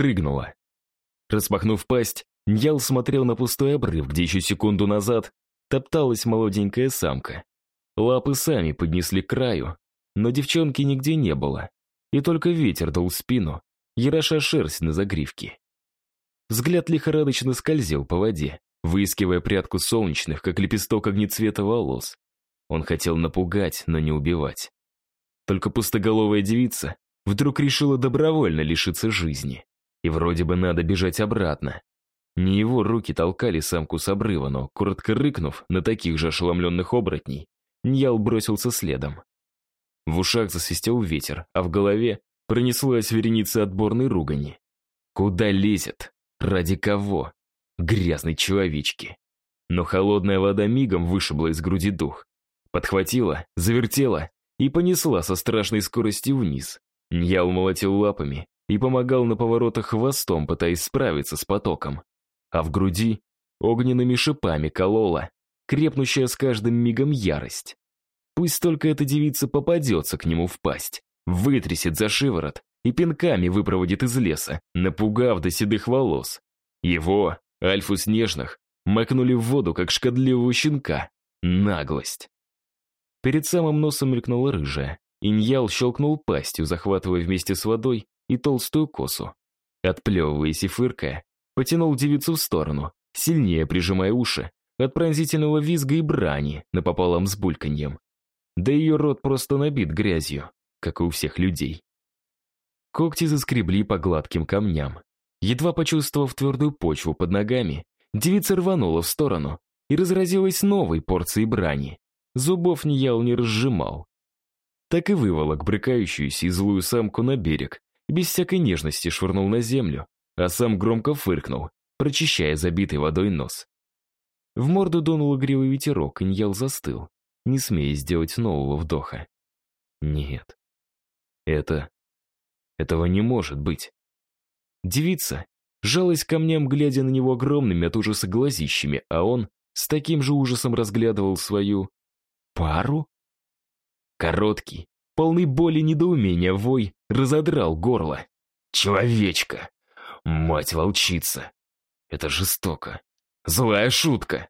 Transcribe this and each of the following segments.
прыгнула. Распахнув пасть, Ньял смотрел на пустой обрыв, где еще секунду назад топталась молоденькая самка. Лапы сами поднесли к краю, но девчонки нигде не было, и только ветер дул спину, ероша шерсть на загривке. Взгляд лихорадочно скользил по воде, выискивая прядку солнечных, как лепесток огнецвета волос. Он хотел напугать, но не убивать. Только пустоголовая девица вдруг решила добровольно лишиться жизни. И вроде бы надо бежать обратно. Не его руки толкали самку с обрыва, но, коротко рыкнув на таких же ошеломленных оборотней, Ньял бросился следом. В ушах засвистел ветер, а в голове пронеслась вереница отборной ругани. Куда лезет? Ради кого? Грязной человечки. Но холодная вода мигом вышибла из груди дух. Подхватила, завертела и понесла со страшной скоростью вниз. Ньял молотил лапами и помогал на поворотах хвостом, пытаясь справиться с потоком. А в груди огненными шипами колола, крепнущая с каждым мигом ярость. Пусть только эта девица попадется к нему в пасть, вытрясет за шиворот и пинками выпроводит из леса, напугав до седых волос. Его, Альфу Снежных, макнули в воду, как шкодливого щенка. Наглость. Перед самым носом мелькнула рыжая. Иньял щелкнул пастью, захватывая вместе с водой и толстую косу. Отплевываясь и фыркая, потянул девицу в сторону, сильнее прижимая уши от пронзительного визга и брани напополам с бульканьем. Да ее рот просто набит грязью, как и у всех людей. Когти заскребли по гладким камням. Едва почувствовав твердую почву под ногами, девица рванула в сторону и разразилась новой порцией брани. Зубов ни ял не разжимал. Так и выволок брыкающуюся и злую самку на берег, без всякой нежности швырнул на землю, а сам громко фыркнул, прочищая забитый водой нос. В морду дунул игривый ветерок, и Ньял застыл, не смея сделать нового вдоха. Нет. Это... Этого не может быть. Девица жалась камням, глядя на него огромными от ужаса глазищами, а он с таким же ужасом разглядывал свою... пару? Короткий, полный боли недоумения вой разодрал горло. «Человечка! Мать-волчица! Это жестоко! Злая шутка!»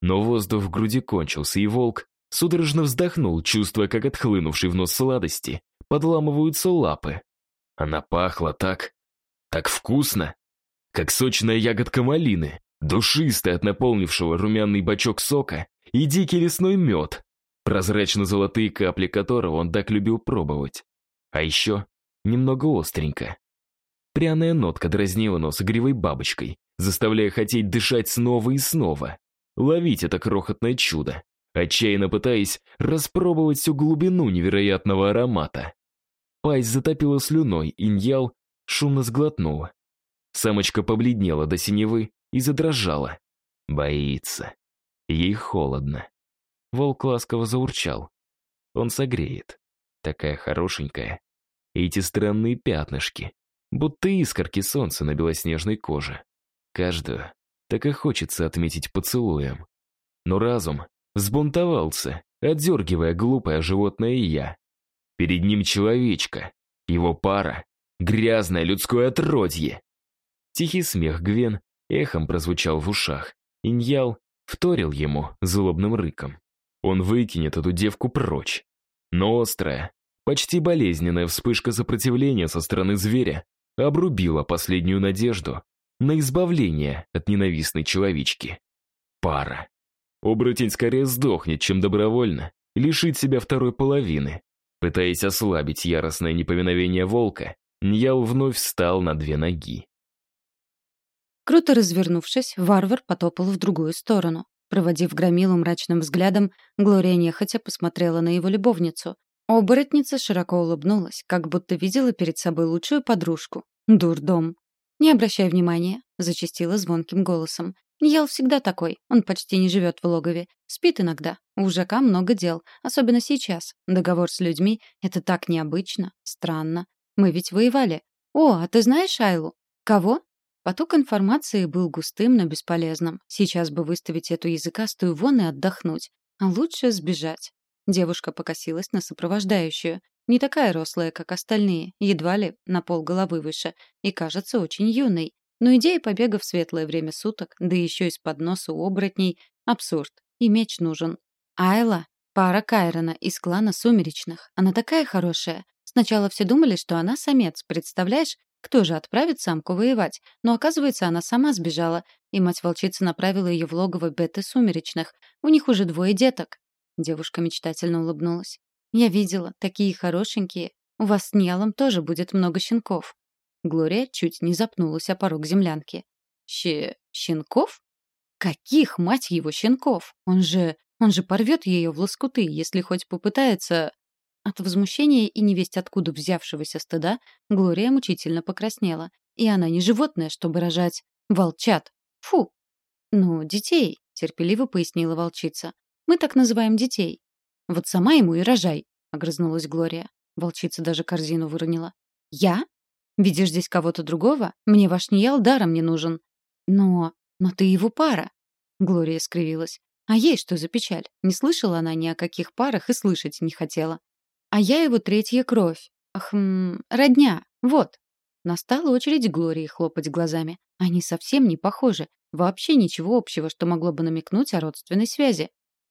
Но воздух в груди кончился, и волк судорожно вздохнул, чувствуя, как отхлынувший в нос сладости подламываются лапы. Она пахла так, так вкусно, как сочная ягодка малины, душистая от наполнившего румяный бачок сока и дикий лесной мед, прозрачно-золотые капли которого он так любил пробовать. А еще немного остренько. Пряная нотка дразнила нос игривой бабочкой, заставляя хотеть дышать снова и снова. Ловить это крохотное чудо, отчаянно пытаясь распробовать всю глубину невероятного аромата. Пасть затопила слюной, иньял шумно сглотнула. Самочка побледнела до синевы и задрожала. Боится. Ей холодно. Волк ласково заурчал. Он согреет. Такая хорошенькая. И эти странные пятнышки, будто искорки солнца на белоснежной коже. Каждую так и хочется отметить поцелуем. Но разум взбунтовался, отдергивая глупое животное я. Перед ним человечка, его пара, грязное людское отродье. Тихий смех Гвен эхом прозвучал в ушах. Иньял вторил ему злобным рыком. Он выкинет эту девку прочь. Но острая, почти болезненная вспышка сопротивления со стороны зверя обрубила последнюю надежду на избавление от ненавистной человечки. Пара. Оборотень скорее сдохнет, чем добровольно лишить себя второй половины. Пытаясь ослабить яростное неповиновение волка, Ньял вновь встал на две ноги. Круто развернувшись, варвар потопал в другую сторону. Проводив громилу мрачным взглядом, Глория нехотя посмотрела на его любовницу. Оборотница широко улыбнулась, как будто видела перед собой лучшую подружку. Дурдом. «Не обращай внимания», — зачастила звонким голосом. Ньял всегда такой, он почти не живет в логове. Спит иногда. У Жака много дел, особенно сейчас. Договор с людьми — это так необычно, странно. Мы ведь воевали. О, а ты знаешь Айлу? Кого? Поток информации был густым, но бесполезным. Сейчас бы выставить эту языкастую вон и отдохнуть. А лучше сбежать. Девушка покосилась на сопровождающую. Не такая рослая, как остальные, едва ли на пол головы выше, и кажется очень юной. Но идея побега в светлое время суток, да еще из-под носа у оборотней — абсурд. И меч нужен. Айла — пара Кайрона из клана Сумеречных. Она такая хорошая. Сначала все думали, что она самец, представляешь? Кто же отправит самку воевать? Но оказывается, она сама сбежала, и мать-волчица направила ее в логово беты Сумеречных. У них уже двое деток. Девушка мечтательно улыбнулась. «Я видела, такие хорошенькие. У вас с Ньялом тоже будет много щенков». Глория чуть не запнулась о порог землянки. «Щ... щенков? Каких, мать его, щенков? Он же... он же порвет ее в лоскуты, если хоть попытается...» От возмущения и невесть откуда взявшегося стыда Глория мучительно покраснела. И она не животное, чтобы рожать. Волчат. Фу! «Ну, детей», — терпеливо пояснила волчица. Мы так называем детей. Вот сама ему и рожай, огрызнулась Глория. Волчица даже корзину выронила. Я? Видишь здесь кого-то другого? Мне ваш Ниял даром не нужен. Но... но ты его пара. Глория скривилась. А ей что за печаль? Не слышала она ни о каких парах и слышать не хотела. А я его третья кровь. Хм, родня. Вот. Настала очередь Глории хлопать глазами. Они совсем не похожи. Вообще ничего общего, что могло бы намекнуть о родственной связи.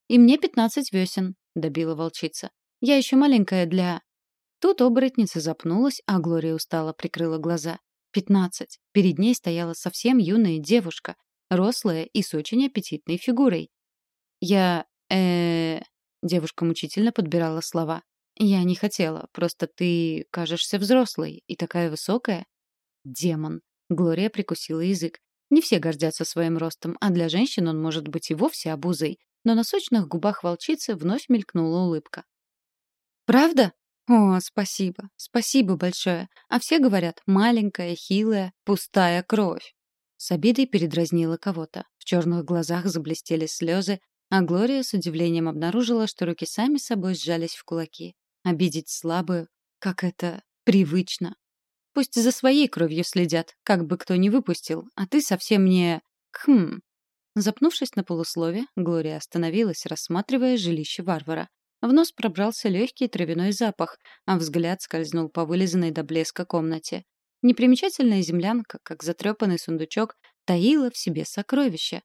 «И мне пятнадцать весен», — добила волчица. «Я еще маленькая для...» Тут оборотница запнулась, а Глория устало прикрыла глаза. Пятнадцать. Перед ней стояла совсем юная девушка, рослая и с очень аппетитной фигурой. «Я... э Девушка мучительно подбирала слова. «Я не хотела, просто ты кажешься взрослой и такая высокая». «Демон!» Глория прикусила язык. Не все гордятся своим ростом, а для женщин он может быть и вовсе обузой но на сочных губах волчицы вновь мелькнула улыбка. «Правда? О, спасибо, спасибо большое. А все говорят, маленькая, хилая, пустая кровь». С обидой передразнила кого-то. В черных глазах заблестели слезы, а Глория с удивлением обнаружила, что руки сами собой сжались в кулаки. Обидеть слабую, как это привычно. Пусть за своей кровью следят, как бы кто ни выпустил, а ты совсем не... Хм, Запнувшись на полуслове, Глория остановилась, рассматривая жилище варвара. В нос пробрался легкий травяной запах, а взгляд скользнул по вылизанной до блеска комнате. Непримечательная землянка, как затрепанный сундучок, таила в себе сокровища.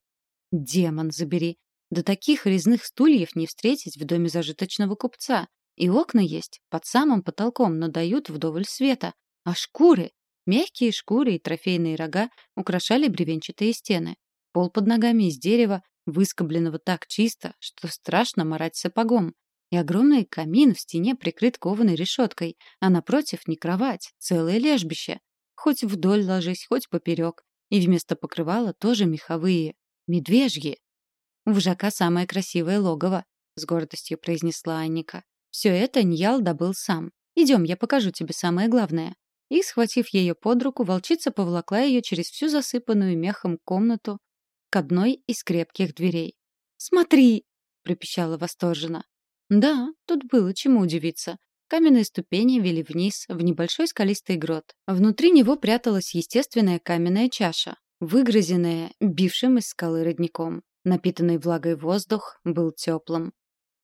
Демон забери! До таких резных стульев не встретить в доме зажиточного купца. И окна есть, под самым потолком, но дают вдоволь света. А шкуры! Мягкие шкуры и трофейные рога украшали бревенчатые стены. Пол под ногами из дерева, выскобленного так чисто, что страшно марать сапогом. И огромный камин в стене прикрыт кованой решеткой, а напротив не кровать, целое лежбище. Хоть вдоль ложись, хоть поперек. И вместо покрывала тоже меховые. Медвежьи. У вжака самое красивое логово, с гордостью произнесла Анника. Все это Ньял добыл сам. Идем, я покажу тебе самое главное. И, схватив ее под руку, волчица повлакла ее через всю засыпанную мехом комнату к одной из крепких дверей. «Смотри!» — пропищала восторженно. Да, тут было чему удивиться. Каменные ступени вели вниз, в небольшой скалистый грот. Внутри него пряталась естественная каменная чаша, выгрызенная бившим из скалы родником. Напитанный влагой воздух был теплым.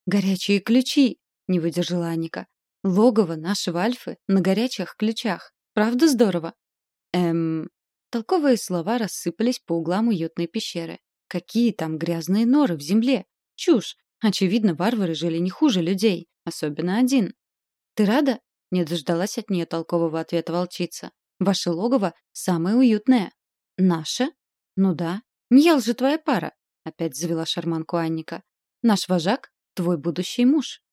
«Горячие ключи!» — не выдержала Аника. «Логово нашего Альфы на горячих ключах. Правда здорово?» «Эм...» Толковые слова рассыпались по углам уютной пещеры. Какие там грязные норы в земле? Чушь! Очевидно, варвары жили не хуже людей, особенно один. «Ты рада?» — не дождалась от нее толкового ответа волчица. «Ваше логово самое уютное». «Наше?» «Ну да. Ньял же твоя пара», — опять завела шарманку Анника. «Наш вожак — твой будущий муж».